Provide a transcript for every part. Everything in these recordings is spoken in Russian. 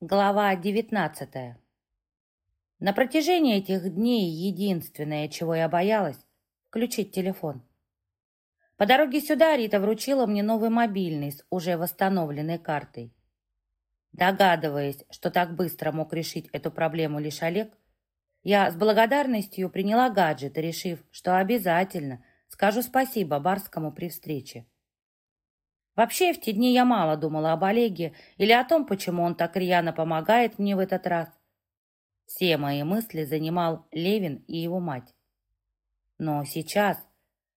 Глава 19 На протяжении этих дней единственное, чего я боялась, включить телефон. По дороге сюда Рита вручила мне новый мобильный с уже восстановленной картой. Догадываясь, что так быстро мог решить эту проблему лишь Олег, я с благодарностью приняла гаджет, решив, что обязательно скажу спасибо Барскому при встрече. Вообще, в те дни я мало думала об Олеге или о том, почему он так рьяно помогает мне в этот раз. Все мои мысли занимал Левин и его мать. Но сейчас,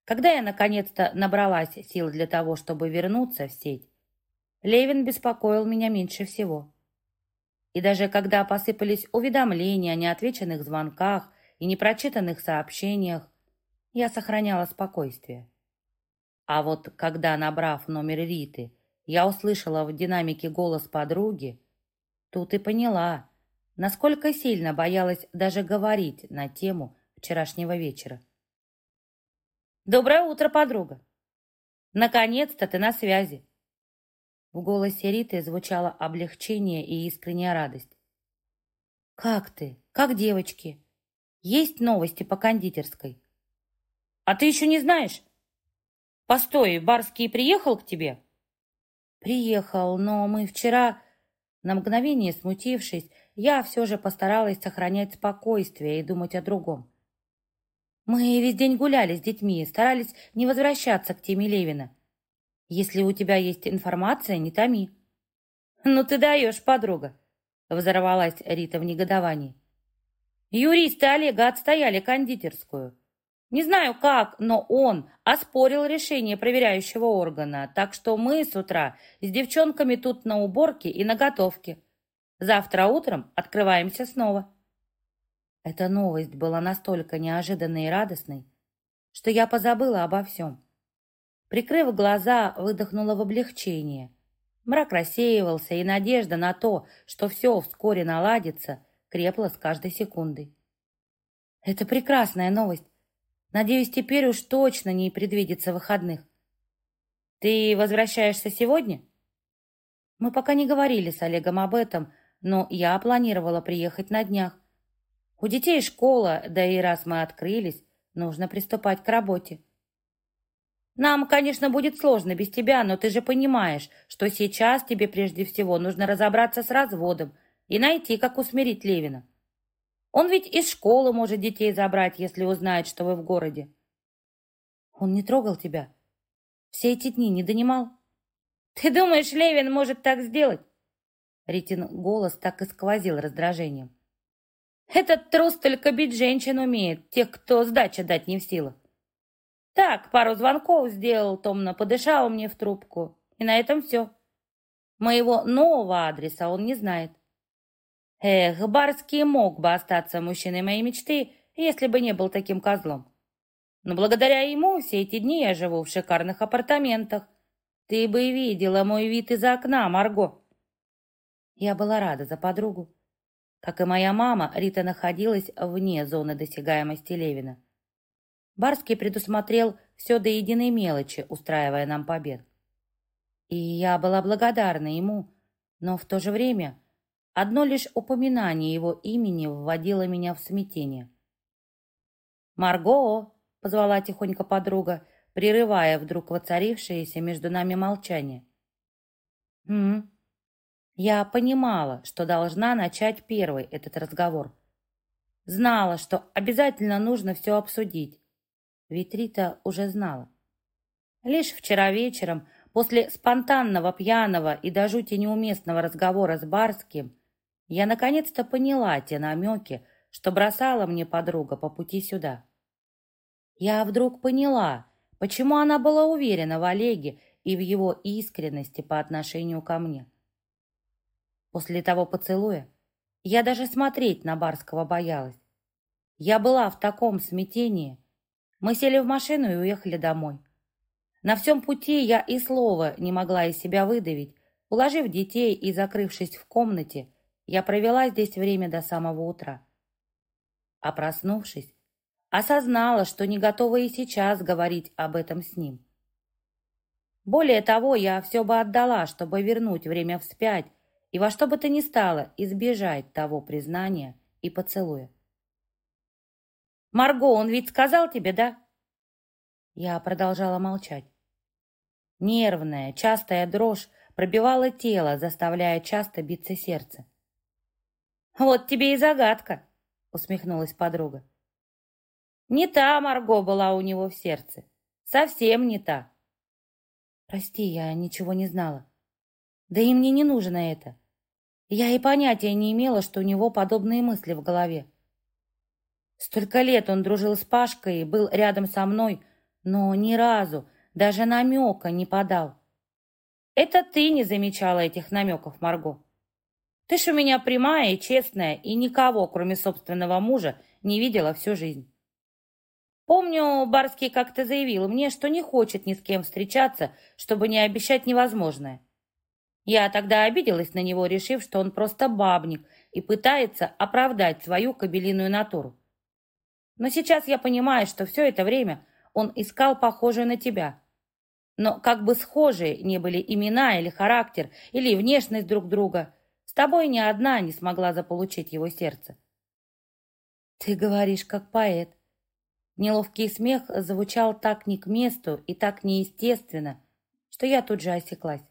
когда я наконец-то набралась сил для того, чтобы вернуться в сеть, Левин беспокоил меня меньше всего. И даже когда посыпались уведомления о неотвеченных звонках и непрочитанных сообщениях, я сохраняла спокойствие. А вот когда, набрав номер Риты, я услышала в динамике голос подруги, тут и поняла, насколько сильно боялась даже говорить на тему вчерашнего вечера. «Доброе утро, подруга! Наконец-то ты на связи!» В голосе Риты звучало облегчение и искренняя радость. «Как ты? Как девочки? Есть новости по кондитерской?» «А ты еще не знаешь? Постой, Барский приехал к тебе? Приехал, но мы вчера... На мгновение смутившись, я все же постаралась сохранять спокойствие и думать о другом. Мы весь день гуляли с детьми, старались не возвращаться к теме Левина. Если у тебя есть информация, не томи. Ну ты даешь, подруга, взорвалась Рита в негодовании. Юристы Олега отстояли кондитерскую. Не знаю как, но он оспорил решение проверяющего органа, так что мы с утра с девчонками тут на уборке и на готовке. Завтра утром открываемся снова. Эта новость была настолько неожиданной и радостной, что я позабыла обо всем. Прикрыв глаза, выдохнула в облегчение. Мрак рассеивался, и надежда на то, что все вскоре наладится, крепла с каждой секундой. Это прекрасная новость. Надеюсь, теперь уж точно не предвидится выходных. Ты возвращаешься сегодня? Мы пока не говорили с Олегом об этом, но я планировала приехать на днях. У детей школа, да и раз мы открылись, нужно приступать к работе. Нам, конечно, будет сложно без тебя, но ты же понимаешь, что сейчас тебе прежде всего нужно разобраться с разводом и найти, как усмирить Левина. Он ведь из школы может детей забрать, если узнает, что вы в городе. Он не трогал тебя? Все эти дни не донимал? Ты думаешь, Левин может так сделать? Ритин голос так и сквозил раздражением. Этот трус только бить женщин умеет, тех, кто сдача дать не в силах. Так, пару звонков сделал, томно подышал мне в трубку, и на этом все. Моего нового адреса он не знает. Эх, Барский мог бы остаться мужчиной моей мечты, если бы не был таким козлом. Но благодаря ему все эти дни я живу в шикарных апартаментах. Ты бы видела мой вид из окна, Марго. Я была рада за подругу. Как и моя мама, Рита находилась вне зоны досягаемости Левина. Барский предусмотрел все до единой мелочи, устраивая нам побед. И я была благодарна ему, но в то же время Одно лишь упоминание его имени вводило меня в смятение. «Марго!» — позвала тихонько подруга, прерывая вдруг воцарившееся между нами молчание. «М Я понимала, что должна начать первый этот разговор. Знала, что обязательно нужно все обсудить. Ведь Рита уже знала. Лишь вчера вечером, после спонтанного пьяного и до жути неуместного разговора с Барским, я наконец-то поняла те намеки, что бросала мне подруга по пути сюда. Я вдруг поняла, почему она была уверена в Олеге и в его искренности по отношению ко мне. После того поцелуя я даже смотреть на Барского боялась. Я была в таком смятении. Мы сели в машину и уехали домой. На всем пути я и слова не могла из себя выдавить, уложив детей и закрывшись в комнате, я провела здесь время до самого утра. А проснувшись, осознала, что не готова и сейчас говорить об этом с ним. Более того, я все бы отдала, чтобы вернуть время вспять и во что бы то ни стало избежать того признания и поцелуя. «Марго, он ведь сказал тебе, да?» Я продолжала молчать. Нервная, частая дрожь пробивала тело, заставляя часто биться сердце. «Вот тебе и загадка», — усмехнулась подруга. «Не та Марго была у него в сердце. Совсем не та». «Прости, я ничего не знала. Да и мне не нужно это. Я и понятия не имела, что у него подобные мысли в голове. Столько лет он дружил с Пашкой и был рядом со мной, но ни разу, даже намека не подал. Это ты не замечала этих намеков, Марго. Ты ж у меня прямая и честная, и никого, кроме собственного мужа, не видела всю жизнь. Помню, Барский как-то заявил мне, что не хочет ни с кем встречаться, чтобы не обещать невозможное. Я тогда обиделась на него, решив, что он просто бабник и пытается оправдать свою кабелиную натуру. Но сейчас я понимаю, что все это время он искал похожую на тебя. Но как бы схожие не были имена или характер, или внешность друг друга, с тобой ни одна не смогла заполучить его сердце. Ты говоришь, как поэт. Неловкий смех звучал так не к месту и так неестественно, что я тут же осеклась.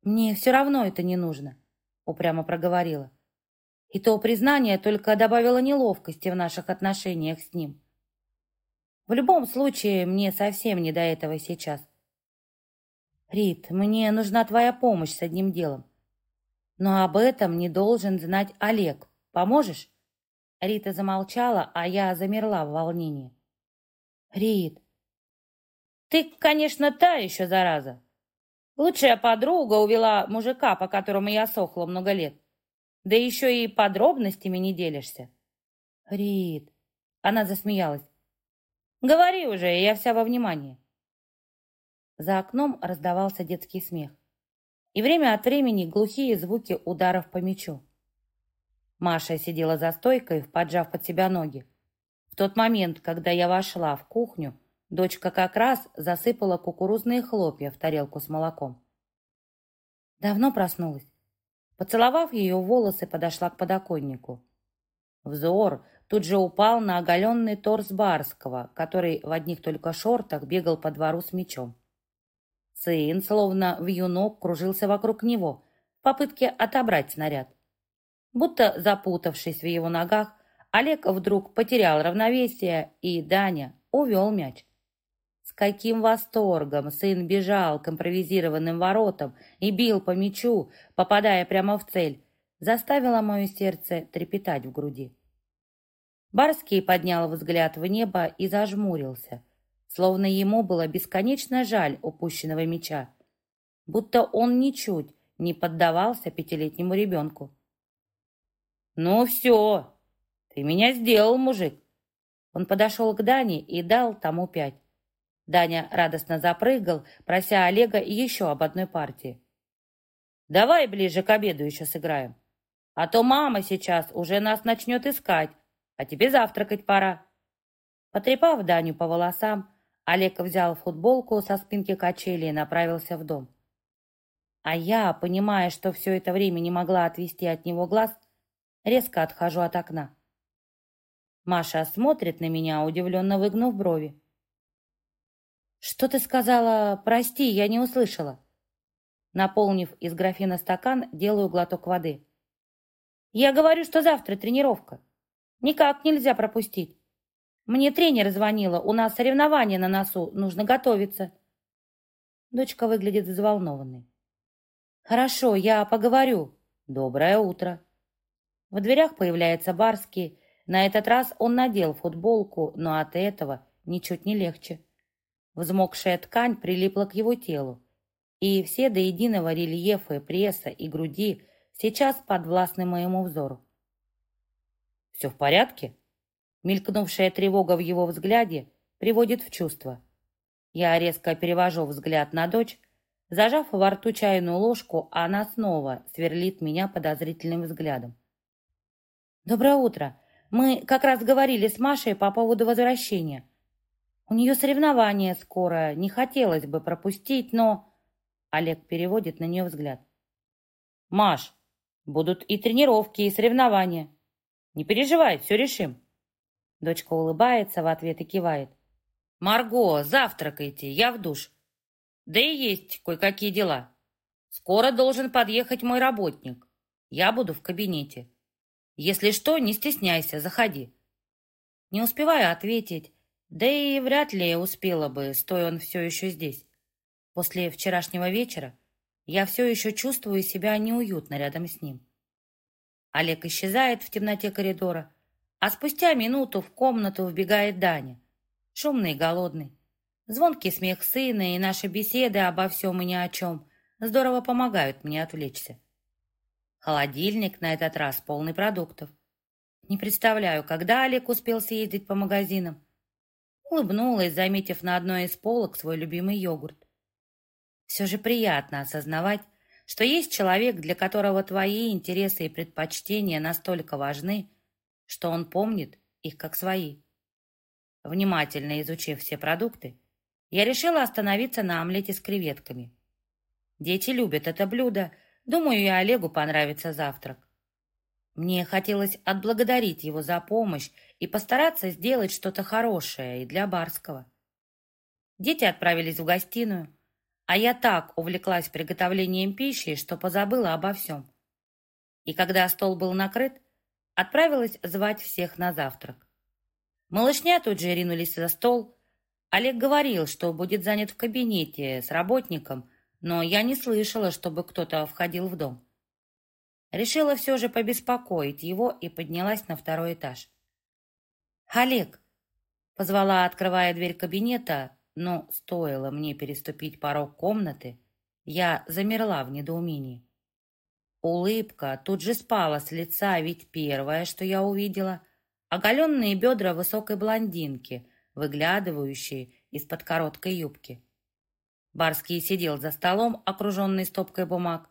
«Мне все равно это не нужно», — упрямо проговорила. И то признание только добавило неловкости в наших отношениях с ним. В любом случае, мне совсем не до этого сейчас. Рит, мне нужна твоя помощь с одним делом. Но об этом не должен знать Олег. Поможешь? Рита замолчала, а я замерла в волнении. Рит, ты, конечно, та еще зараза. Лучшая подруга увела мужика, по которому я сохла много лет. Да еще и подробностями не делишься. Рит, она засмеялась. Говори уже, я вся во внимании. За окном раздавался детский смех. И время от времени глухие звуки ударов по мячу. Маша сидела за стойкой, поджав под себя ноги. В тот момент, когда я вошла в кухню, Дочка как раз засыпала кукурузные хлопья в тарелку с молоком. Давно проснулась. Поцеловав ее волосы, подошла к подоконнику. Взор тут же упал на оголенный торс Барского, который в одних только шортах бегал по двору с мечом. Сын, словно вьюнок, кружился вокруг него в попытке отобрать снаряд. Будто запутавшись в его ногах, Олег вдруг потерял равновесие, и Даня увел мяч. С каким восторгом сын бежал к импровизированным воротам и бил по мячу, попадая прямо в цель, заставило мое сердце трепетать в груди. Барский поднял взгляд в небо и зажмурился, словно ему было бесконечно жаль упущенного мяча, будто он ничуть не поддавался пятилетнему ребенку. «Ну все, ты меня сделал, мужик!» Он подошел к Дане и дал тому пять. Даня радостно запрыгал, прося Олега еще об одной партии. «Давай ближе к обеду еще сыграем. А то мама сейчас уже нас начнет искать, а тебе завтракать пора». Потрепав Даню по волосам, Олег взял футболку со спинки качели и направился в дом. А я, понимая, что все это время не могла отвести от него глаз, резко отхожу от окна. Маша смотрит на меня, удивленно выгнув брови. «Что ты сказала? Прости, я не услышала». Наполнив из графина стакан, делаю глоток воды. «Я говорю, что завтра тренировка. Никак нельзя пропустить. Мне тренер звонила, у нас соревнования на носу, нужно готовиться». Дочка выглядит взволнованной. «Хорошо, я поговорю. Доброе утро». В дверях появляется Барский. На этот раз он надел футболку, но от этого ничуть не легче. Взмокшая ткань прилипла к его телу, и все до единого рельефа пресса и груди сейчас подвластны моему взору. «Все в порядке?» Мелькнувшая тревога в его взгляде приводит в чувство. Я резко перевожу взгляд на дочь, зажав во рту чайную ложку, она снова сверлит меня подозрительным взглядом. «Доброе утро. Мы как раз говорили с Машей по поводу возвращения. У нее соревнования скоро, не хотелось бы пропустить, но...» Олег переводит на нее взгляд. Маш, будут и тренировки, и соревнования. Не переживай, все решим. Дочка улыбается в ответ и кивает. Марго, завтракайте, я в душ. Да и есть кое-какие дела. Скоро должен подъехать мой работник. Я буду в кабинете. Если что, не стесняйся, заходи. Не успеваю ответить, да и вряд ли успела бы, стоя он все еще здесь. После вчерашнего вечера я все еще чувствую себя неуютно рядом с ним. Олег исчезает в темноте коридора, а спустя минуту в комнату вбегает Даня, шумный и голодный. Звонкий смех сына и наши беседы обо всем и ни о чем здорово помогают мне отвлечься. Холодильник на этот раз полный продуктов. Не представляю, когда Олег успел съездить по магазинам. Улыбнулась, заметив на одной из полок свой любимый йогурт. Все же приятно осознавать, что есть человек, для которого твои интересы и предпочтения настолько важны, что он помнит их как свои. Внимательно изучив все продукты, я решила остановиться на омлете с креветками. Дети любят это блюдо, думаю, и Олегу понравится завтрак. Мне хотелось отблагодарить его за помощь и постараться сделать что-то хорошее и для Барского. Дети отправились в гостиную, а я так увлеклась приготовлением пищи, что позабыла обо всем. И когда стол был накрыт, отправилась звать всех на завтрак. Малышня тут же ринулись за стол. Олег говорил, что будет занят в кабинете с работником, но я не слышала, чтобы кто-то входил в дом. Решила все же побеспокоить его и поднялась на второй этаж. «Олег!» — позвала, открывая дверь кабинета, но стоило мне переступить порог комнаты, я замерла в недоумении. Улыбка тут же спала с лица, ведь первое, что я увидела — оголенные бедра высокой блондинки, выглядывающие из-под короткой юбки. Барский сидел за столом, окруженный стопкой бумаг,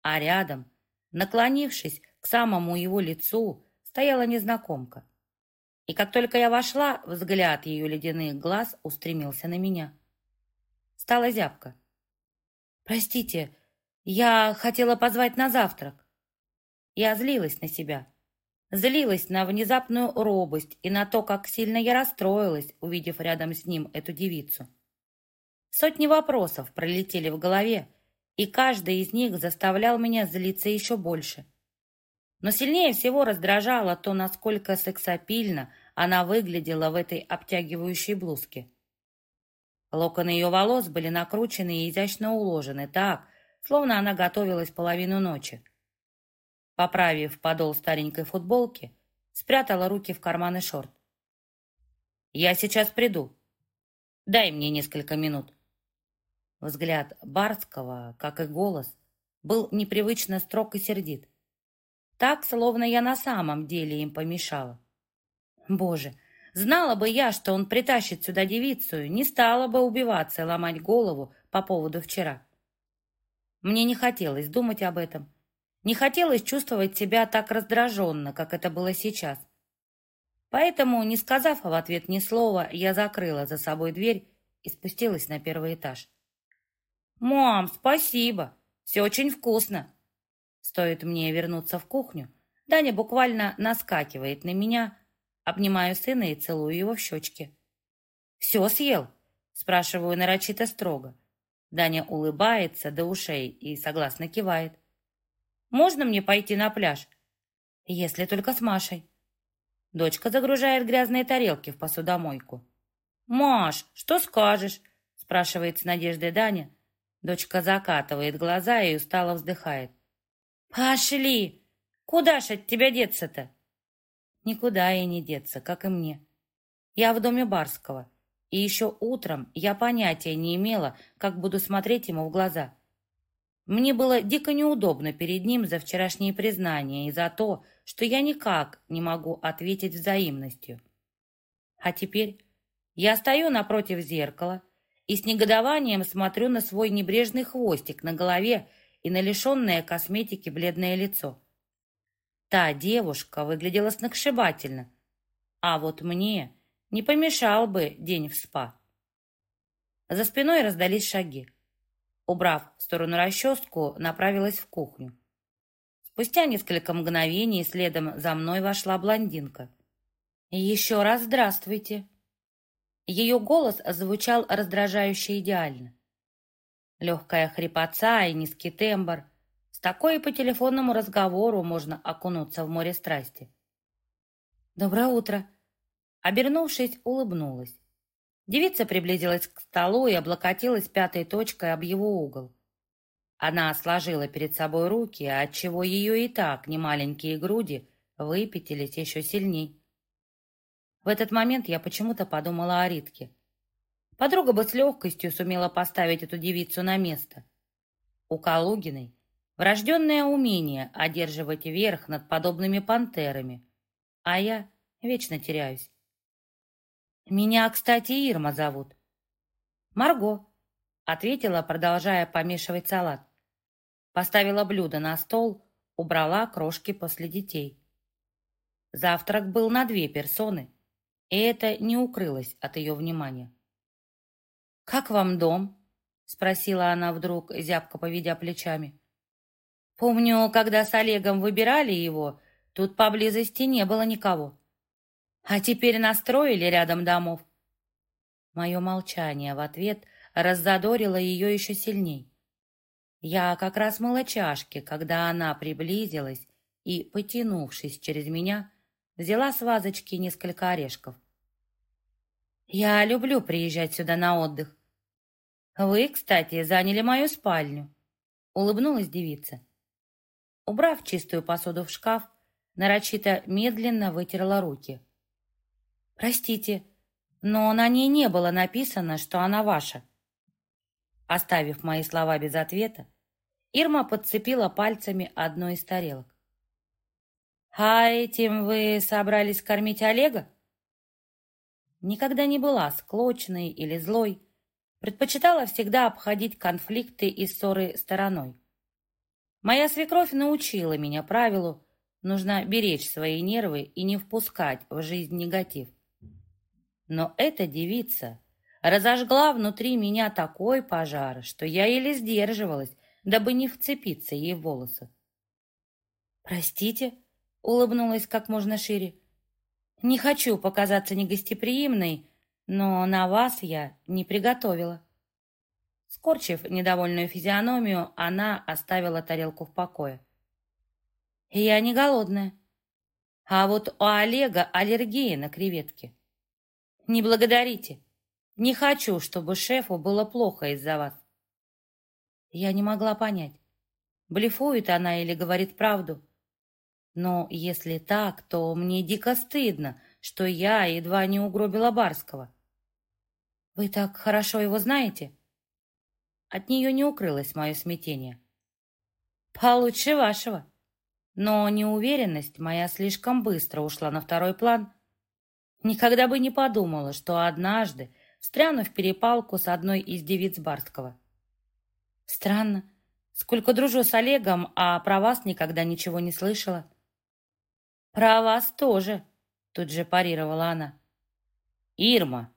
а рядом — Наклонившись к самому его лицу, стояла незнакомка. И как только я вошла, взгляд ее ледяных глаз устремился на меня. Стала зябко. «Простите, я хотела позвать на завтрак». Я злилась на себя. Злилась на внезапную робость и на то, как сильно я расстроилась, увидев рядом с ним эту девицу. Сотни вопросов пролетели в голове, и каждый из них заставлял меня злиться еще больше. Но сильнее всего раздражало то, насколько сексапильно она выглядела в этой обтягивающей блузке. Локоны ее волос были накручены и изящно уложены так, словно она готовилась половину ночи. Поправив подол старенькой футболки, спрятала руки в карманы шорт. «Я сейчас приду. Дай мне несколько минут». Взгляд Барского, как и голос, был непривычно строг и сердит. Так, словно я на самом деле им помешала. Боже, знала бы я, что он притащит сюда девицу, не стала бы убиваться и ломать голову по поводу вчера. Мне не хотелось думать об этом. Не хотелось чувствовать себя так раздраженно, как это было сейчас. Поэтому, не сказав в ответ ни слова, я закрыла за собой дверь и спустилась на первый этаж. «Мам, спасибо! Все очень вкусно!» Стоит мне вернуться в кухню, Даня буквально наскакивает на меня, обнимаю сына и целую его в щечки. «Все съел?» – спрашиваю нарочито строго. Даня улыбается до ушей и согласно кивает. «Можно мне пойти на пляж?» «Если только с Машей». Дочка загружает грязные тарелки в посудомойку. «Маш, что скажешь?» – спрашивает с надеждой Даня, Дочка закатывает глаза и устало вздыхает. «Пошли! Куда ж от тебя деться-то?» Никуда и не деться, как и мне. Я в доме Барского, и еще утром я понятия не имела, как буду смотреть ему в глаза. Мне было дико неудобно перед ним за вчерашние признания и за то, что я никак не могу ответить взаимностью. А теперь я стою напротив зеркала, и с негодованием смотрю на свой небрежный хвостик на голове и на лишенное косметики бледное лицо. Та девушка выглядела сногсшибательно, а вот мне не помешал бы день в спа. За спиной раздались шаги. Убрав в сторону расческу, направилась в кухню. Спустя несколько мгновений следом за мной вошла блондинка. «Еще раз здравствуйте!» Ее голос звучал раздражающе идеально. Легкая хрипотца и низкий тембр. С такой по телефонному разговору можно окунуться в море страсти. «Доброе утро!» Обернувшись, улыбнулась. Девица приблизилась к столу и облокотилась пятой точкой об его угол. Она сложила перед собой руки, отчего ее и так немаленькие груди выпятились еще сильней. В этот момент я почему-то подумала о Ритке. Подруга бы с легкостью сумела поставить эту девицу на место. У Калугиной врожденное умение одерживать верх над подобными пантерами, а я вечно теряюсь. Меня, кстати, Ирма зовут. Марго, ответила, продолжая помешивать салат. Поставила блюдо на стол, убрала крошки после детей. Завтрак был на две персоны, и это не укрылось от ее внимания. «Как вам дом?» — спросила она вдруг, зябко поведя плечами. «Помню, когда с Олегом выбирали его, тут поблизости не было никого. А теперь настроили рядом домов». Мое молчание в ответ раззадорило ее еще сильней. Я как раз мыла чашки, когда она приблизилась и, потянувшись через меня, взяла с вазочки несколько орешков. «Я люблю приезжать сюда на отдых. Вы, кстати, заняли мою спальню», — улыбнулась девица. Убрав чистую посуду в шкаф, нарочито медленно вытерла руки. «Простите, но на ней не было написано, что она ваша». Оставив мои слова без ответа, Ирма подцепила пальцами одну из тарелок. «А этим вы собрались кормить Олега?» Никогда не была склочной или злой, предпочитала всегда обходить конфликты и ссоры стороной. Моя свекровь научила меня правилу нужно беречь свои нервы и не впускать в жизнь негатив. Но эта девица разожгла внутри меня такой пожар, что я еле сдерживалась, дабы не вцепиться ей в волосы. «Простите», — улыбнулась как можно шире, «не хочу показаться негостеприимной, но на вас я не приготовила». Скорчив недовольную физиономию, она оставила тарелку в покое. «Я не голодная. А вот у Олега аллергия на креветки. Не благодарите. Не хочу, чтобы шефу было плохо из-за вас. Я не могла понять, блефует она или говорит правду. Но если так, то мне дико стыдно, что я едва не угробила Барского. Вы так хорошо его знаете? От нее не укрылось мое смятение. Получше вашего. Но неуверенность моя слишком быстро ушла на второй план. Никогда бы не подумала, что однажды встряну в перепалку с одной из девиц Барского. Странно. Сколько дружу с Олегом, а про вас никогда ничего не слышала. Про вас тоже, тут же парировала она. Ирма.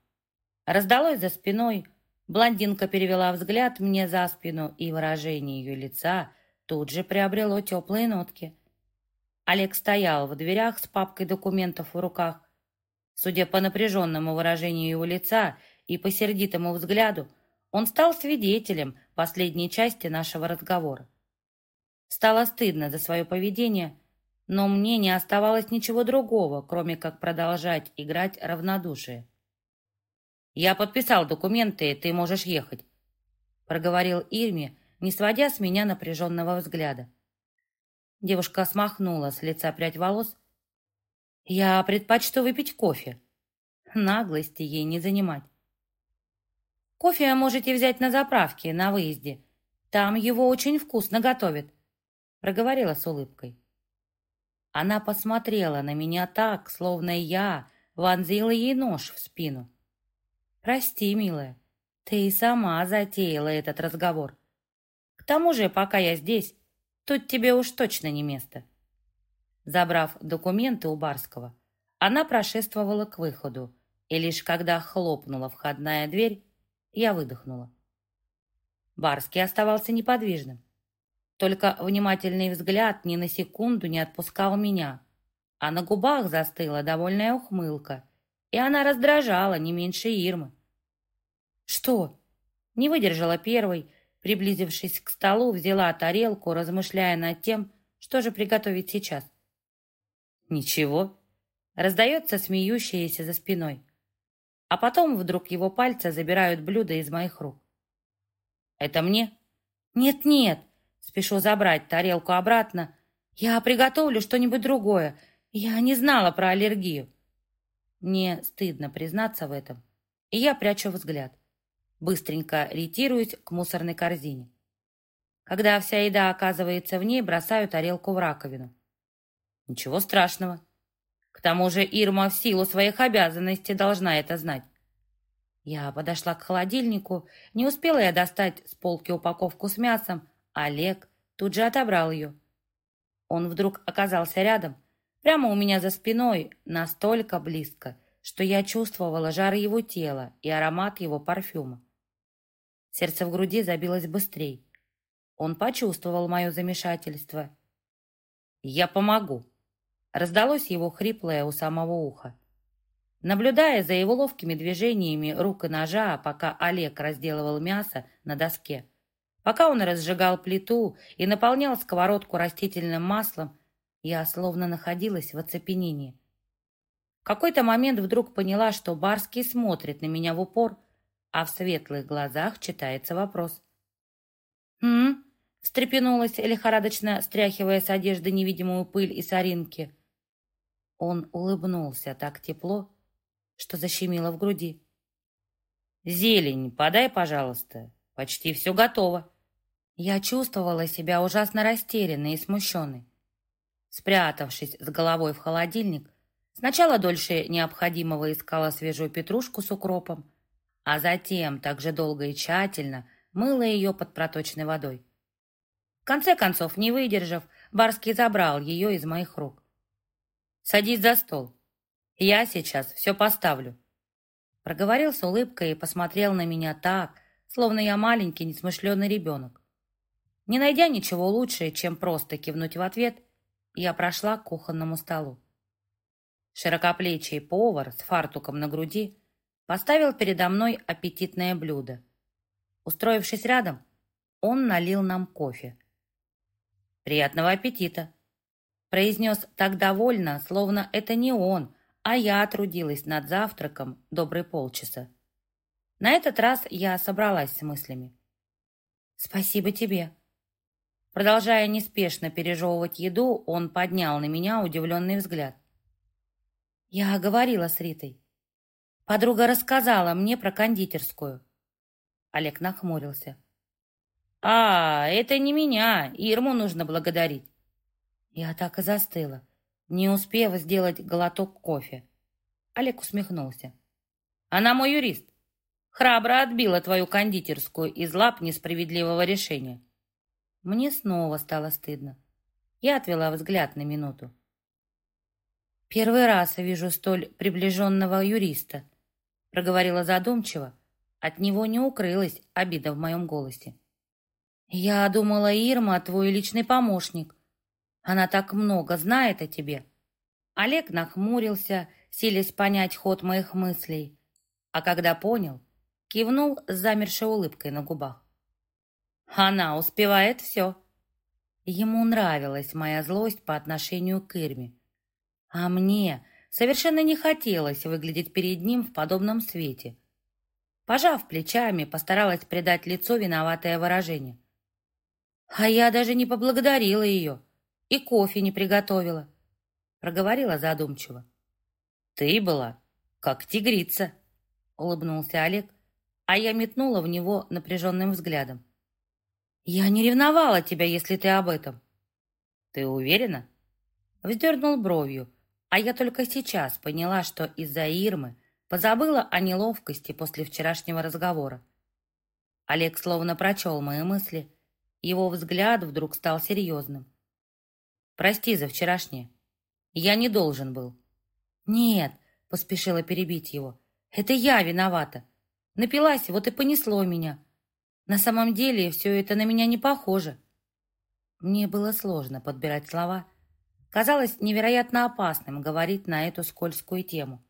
Раздалось за спиной. Блондинка перевела взгляд мне за спину, и выражение ее лица тут же приобрело теплые нотки. Олег стоял в дверях с папкой документов в руках. Судя по напряженному выражению его лица и по сердитому взгляду, он стал свидетелем последней части нашего разговора. Стало стыдно за свое поведение, но мне не оставалось ничего другого, кроме как продолжать играть равнодушие. «Я подписал документы, ты можешь ехать», — проговорил Ирме, не сводя с меня напряженного взгляда. Девушка смахнула с лица прядь волос. «Я предпочту выпить кофе». Наглости ей не занимать. Кофе можете взять на заправке, на выезде. Там его очень вкусно готовят», — проговорила с улыбкой. Она посмотрела на меня так, словно я вонзила ей нож в спину. «Прости, милая, ты и сама затеяла этот разговор. К тому же, пока я здесь, тут тебе уж точно не место». Забрав документы у Барского, она прошествовала к выходу, и лишь когда хлопнула входная дверь, я выдохнула. Барский оставался неподвижным. Только внимательный взгляд ни на секунду не отпускал меня, а на губах застыла довольная ухмылка, и она раздражала не меньше Ирмы. «Что?» Не выдержала первой, приблизившись к столу, взяла тарелку, размышляя над тем, что же приготовить сейчас. «Ничего», — раздается смеющееся за спиной. А потом вдруг его пальцы забирают блюдо из моих рук. «Это мне?» «Нет-нет», — спешу забрать тарелку обратно. «Я приготовлю что-нибудь другое. Я не знала про аллергию». Мне стыдно признаться в этом, и я прячу взгляд. Быстренько ретируюсь к мусорной корзине. Когда вся еда оказывается в ней, бросаю тарелку в раковину. Ничего страшного. К тому же Ирма в силу своих обязанностей должна это знать. Я подошла к холодильнику, не успела я достать с полки упаковку с мясом, Олег тут же отобрал ее. Он вдруг оказался рядом, прямо у меня за спиной, настолько близко, что я чувствовала жар его тела и аромат его парфюма. Сердце в груди забилось быстрее. Он почувствовал мое замешательство. «Я помогу», — раздалось его хриплое у самого уха. Наблюдая за его ловкими движениями рук и ножа, пока Олег разделывал мясо на доске, пока он разжигал плиту и наполнял сковородку растительным маслом, я словно находилась в оцепенении. В какой-то момент вдруг поняла, что Барский смотрит на меня в упор — а в светлых глазах читается вопрос. «М?», встрепенулась, лихорадочно стряхивая с одежды невидимую пыль и соринки. Он улыбнулся так тепло, что защемило в груди. «Зелень подай, пожалуйста. Почти все готово». Я чувствовала себя ужасно растерянной и смущенной. Спрятавшись с головой в холодильник, сначала дольше необходимого искала свежую петрушку с укропом, а затем также долго и тщательно мыла ее под проточной водой. В конце концов, не выдержав, Барский забрал ее из моих рук. «Садись за стол. Я сейчас все поставлю». Проговорил с улыбкой и посмотрел на меня так, словно я маленький несмышленый ребенок. Не найдя ничего лучше, чем просто кивнуть в ответ, я прошла к кухонному столу. Широкоплечий повар с фартуком на груди поставил передо мной аппетитное блюдо. Устроившись рядом, он налил нам кофе. «Приятного аппетита!» Произнес так довольно, словно это не он, а я трудилась над завтраком добрый полчаса. На этот раз я собралась с мыслями. «Спасибо тебе!» Продолжая неспешно пережевывать еду, он поднял на меня удивленный взгляд. «Я говорила с Ритой. Подруга рассказала мне про кондитерскую. Олег нахмурился. «А, это не меня, Ирму нужно благодарить». Я так и застыла, не успев сделать глоток кофе. Олег усмехнулся. «Она мой юрист. Храбро отбила твою кондитерскую из лап несправедливого решения». Мне снова стало стыдно. Я отвела взгляд на минуту. Первый раз вижу столь приближенного юриста проговорила задумчиво. От него не укрылась обида в моем голосе. «Я думала, Ирма твой личный помощник. Она так много знает о тебе». Олег нахмурился, силясь понять ход моих мыслей. А когда понял, кивнул с замершей улыбкой на губах. «Она успевает все». Ему нравилась моя злость по отношению к Ирме. А мне Совершенно не хотелось выглядеть перед ним в подобном свете. Пожав плечами, постаралась придать лицу виноватое выражение. А я даже не поблагодарила ее и кофе не приготовила, проговорила задумчиво. Ты была как тигрица, улыбнулся Олег, а я метнула в него напряженным взглядом. «Я не ревновала тебя, если ты об этом». «Ты уверена?» Вздернул бровью, а я только сейчас поняла, что из-за Ирмы позабыла о неловкости после вчерашнего разговора. Олег словно прочел мои мысли. Его взгляд вдруг стал серьезным. «Прости за вчерашнее. Я не должен был». «Нет», — поспешила перебить его, — «это я виновата. Напилась, вот и понесло меня. На самом деле все это на меня не похоже». Мне было сложно подбирать слова. Казалось невероятно опасным говорить на эту скользкую тему.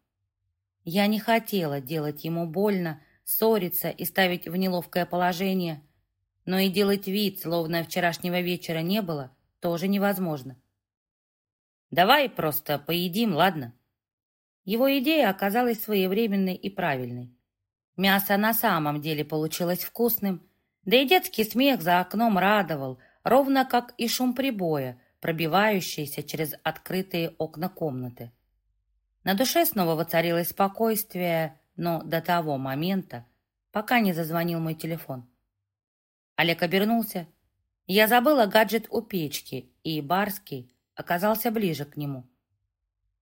Я не хотела делать ему больно, ссориться и ставить в неловкое положение, но и делать вид, словно вчерашнего вечера не было, тоже невозможно. «Давай просто поедим, ладно?» Его идея оказалась своевременной и правильной. Мясо на самом деле получилось вкусным, да и детский смех за окном радовал, ровно как и шум прибоя, пробивающийся через открытые окна комнаты. На душе снова воцарилось спокойствие, но до того момента, пока не зазвонил мой телефон. Олег обернулся. Я забыла гаджет у печки, и Барский оказался ближе к нему.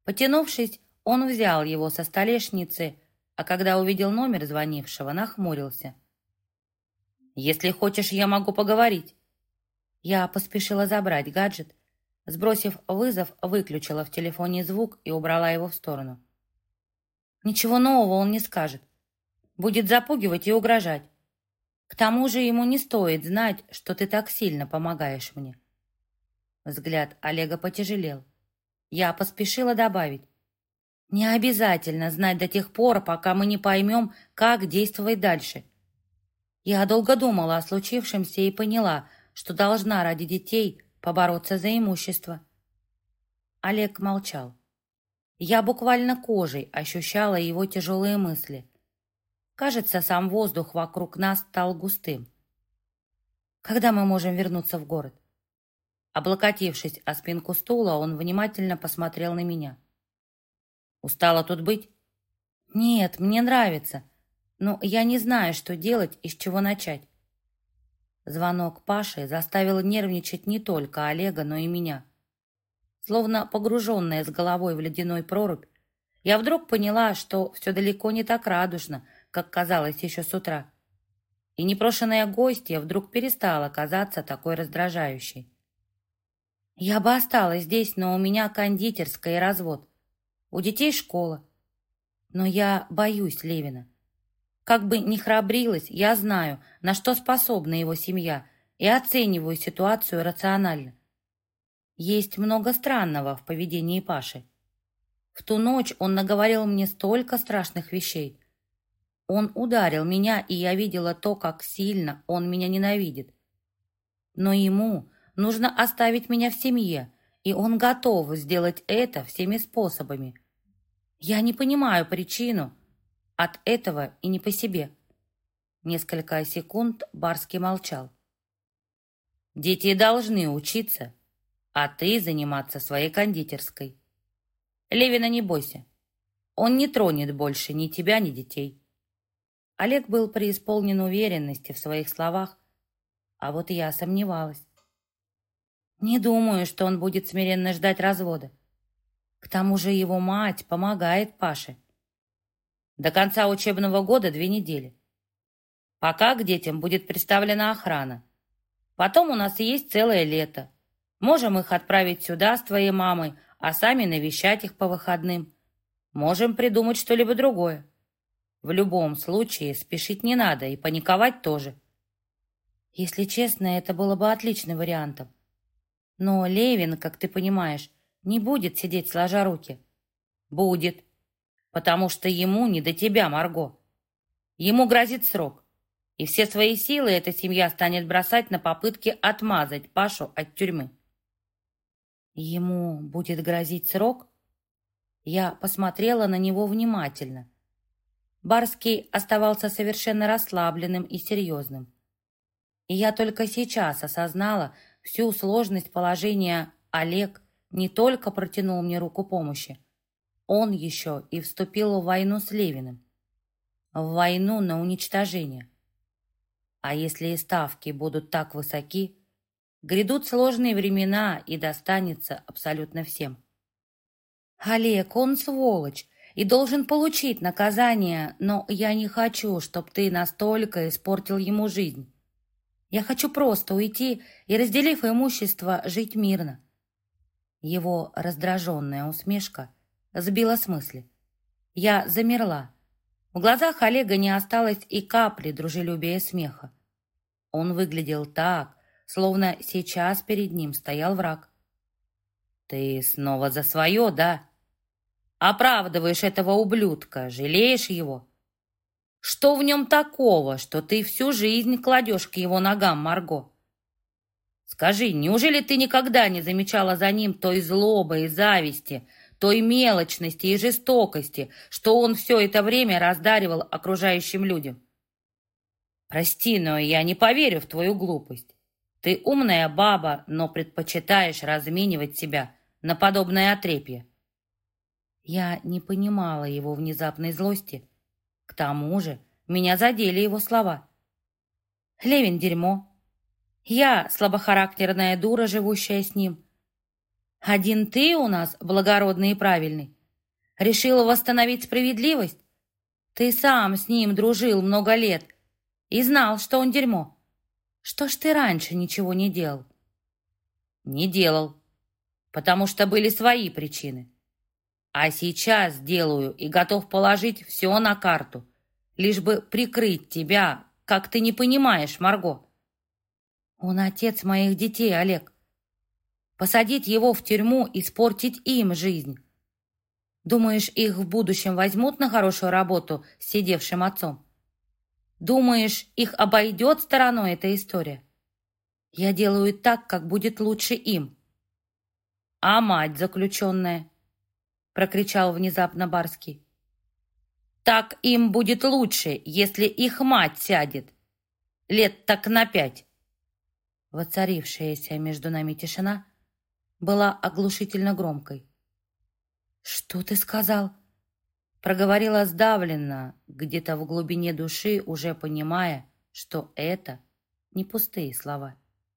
Потянувшись, он взял его со столешницы, а когда увидел номер звонившего, нахмурился. «Если хочешь, я могу поговорить». Я поспешила забрать гаджет, сбросив вызов, выключила в телефоне звук и убрала его в сторону. Ничего нового он не скажет. Будет запугивать и угрожать. К тому же ему не стоит знать, что ты так сильно помогаешь мне. Взгляд Олега потяжелел. Я поспешила добавить. Не обязательно знать до тех пор, пока мы не поймем, как действовать дальше. Я долго думала о случившемся и поняла, что должна ради детей побороться за имущество. Олег молчал. Я буквально кожей ощущала его тяжелые мысли. Кажется, сам воздух вокруг нас стал густым. Когда мы можем вернуться в город? Облокотившись о спинку стула, он внимательно посмотрел на меня. Устала тут быть? Нет, мне нравится. Но я не знаю, что делать и с чего начать. Звонок Паши заставил нервничать не только Олега, но и меня. Словно погруженная с головой в ледяной прорубь, я вдруг поняла, что все далеко не так радужно, как казалось еще с утра. И непрошенная гостья вдруг перестала казаться такой раздражающей. Я бы осталась здесь, но у меня кондитерская и развод. У детей школа. Но я боюсь Левина. Как бы ни храбрилась, я знаю, на что способна его семья, и оцениваю ситуацию рационально. Есть много странного в поведении Паши. В ту ночь он наговорил мне столько страшных вещей. Он ударил меня, и я видела то, как сильно он меня ненавидит. Но ему нужно оставить меня в семье, и он готов сделать это всеми способами. Я не понимаю причину. От этого и не по себе. Несколько секунд Барский молчал. Дети должны учиться, а ты заниматься своей кондитерской. Левина не бойся. Он не тронет больше ни тебя, ни детей. Олег был преисполнен уверенности в своих словах, а вот я сомневалась. Не думаю, что он будет смиренно ждать развода. К тому же его мать помогает Паше. До конца учебного года две недели. Пока к детям будет представлена охрана. Потом у нас есть целое лето. Можем их отправить сюда с твоей мамой, а сами навещать их по выходным. Можем придумать что-либо другое. В любом случае спешить не надо и паниковать тоже. Если честно, это было бы отличным вариантом. Но Левин, как ты понимаешь, не будет сидеть сложа руки. Будет, потому что ему не до тебя, Марго. Ему грозит срок, и все свои силы эта семья станет бросать на попытки отмазать Пашу от тюрьмы. Ему будет грозить срок? Я посмотрела на него внимательно. Барский оставался совершенно расслабленным и серьезным. И я только сейчас осознала, всю сложность положения Олег не только протянул мне руку помощи, он еще и вступил в войну с Левиным. В войну на уничтожение. А если и ставки будут так высоки, грядут сложные времена и достанется абсолютно всем. Олег, он сволочь и должен получить наказание, но я не хочу, чтобы ты настолько испортил ему жизнь. Я хочу просто уйти и, разделив имущество, жить мирно. Его раздраженная усмешка сбила с мысли. Я замерла. В глазах Олега не осталось и капли дружелюбия и смеха. Он выглядел так, словно сейчас перед ним стоял враг. «Ты снова за свое, да? Оправдываешь этого ублюдка, жалеешь его? Что в нем такого, что ты всю жизнь кладешь к его ногам, Марго? Скажи, неужели ты никогда не замечала за ним той злобы и зависти, той мелочности и жестокости, что он все это время раздаривал окружающим людям? Прости, но я не поверю в твою глупость. Ты умная баба, но предпочитаешь разменивать себя на подобное отрепье. Я не понимала его внезапной злости. К тому же меня задели его слова. Левин дерьмо. Я слабохарактерная дура, живущая с ним. Один ты у нас благородный и правильный. Решила восстановить справедливость? Ты сам с ним дружил много лет и знал, что он дерьмо. Что ж ты раньше ничего не делал? Не делал, потому что были свои причины. А сейчас делаю и готов положить все на карту, лишь бы прикрыть тебя, как ты не понимаешь, Марго. Он отец моих детей, Олег. Посадить его в тюрьму, испортить им жизнь. Думаешь, их в будущем возьмут на хорошую работу с сидевшим отцом? Думаешь, их обойдет стороной эта история? Я делаю так, как будет лучше им. А мать заключенная? Прокричал внезапно Барский. Так им будет лучше, если их мать сядет. Лет так на пять. Воцарившаяся между нами тишина была оглушительно громкой. «Что ты сказал?» Проговорила сдавленно, где-то в глубине души, уже понимая, что это не пустые слова.